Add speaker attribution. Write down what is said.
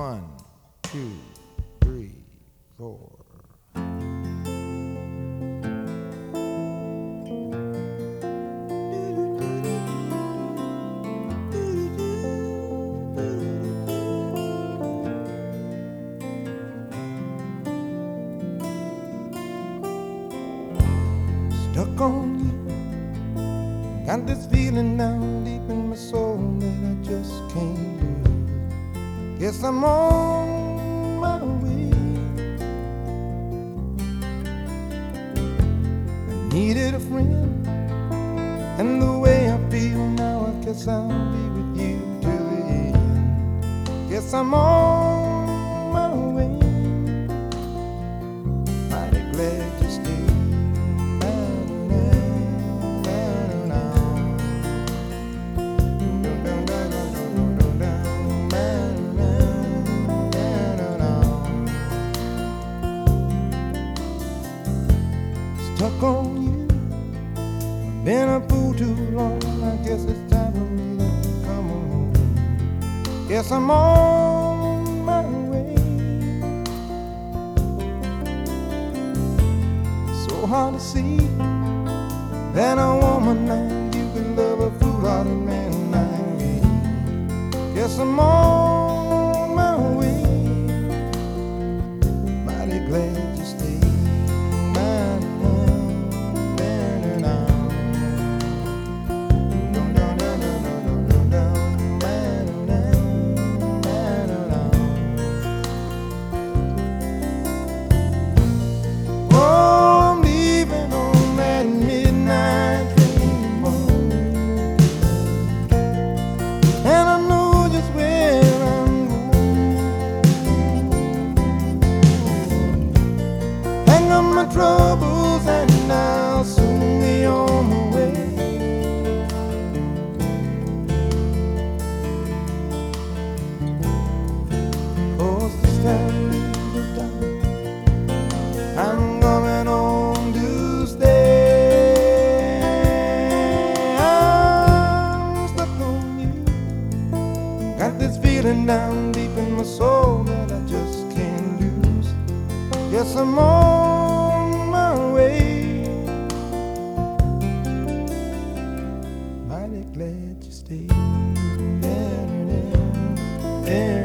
Speaker 1: One, two, three, four. Stuck on you. Got this feeling down deep in my soul that I just can't Guess I'm on my way. I needed a friend, and the way I feel now, I guess I'll be with you till the end. Guess I'm on been a fool too long. I guess it's time for me to come home. Guess I'm on my way. So hard to see that a woman like you could love a foolhardy man like me. Guess I'm on troubles and I'll soon be on my way. This time is done. I'm coming to stay. I'm stuck on you. Got this feeling down deep in my soul that I just can't lose. Yes, I'm on Mighty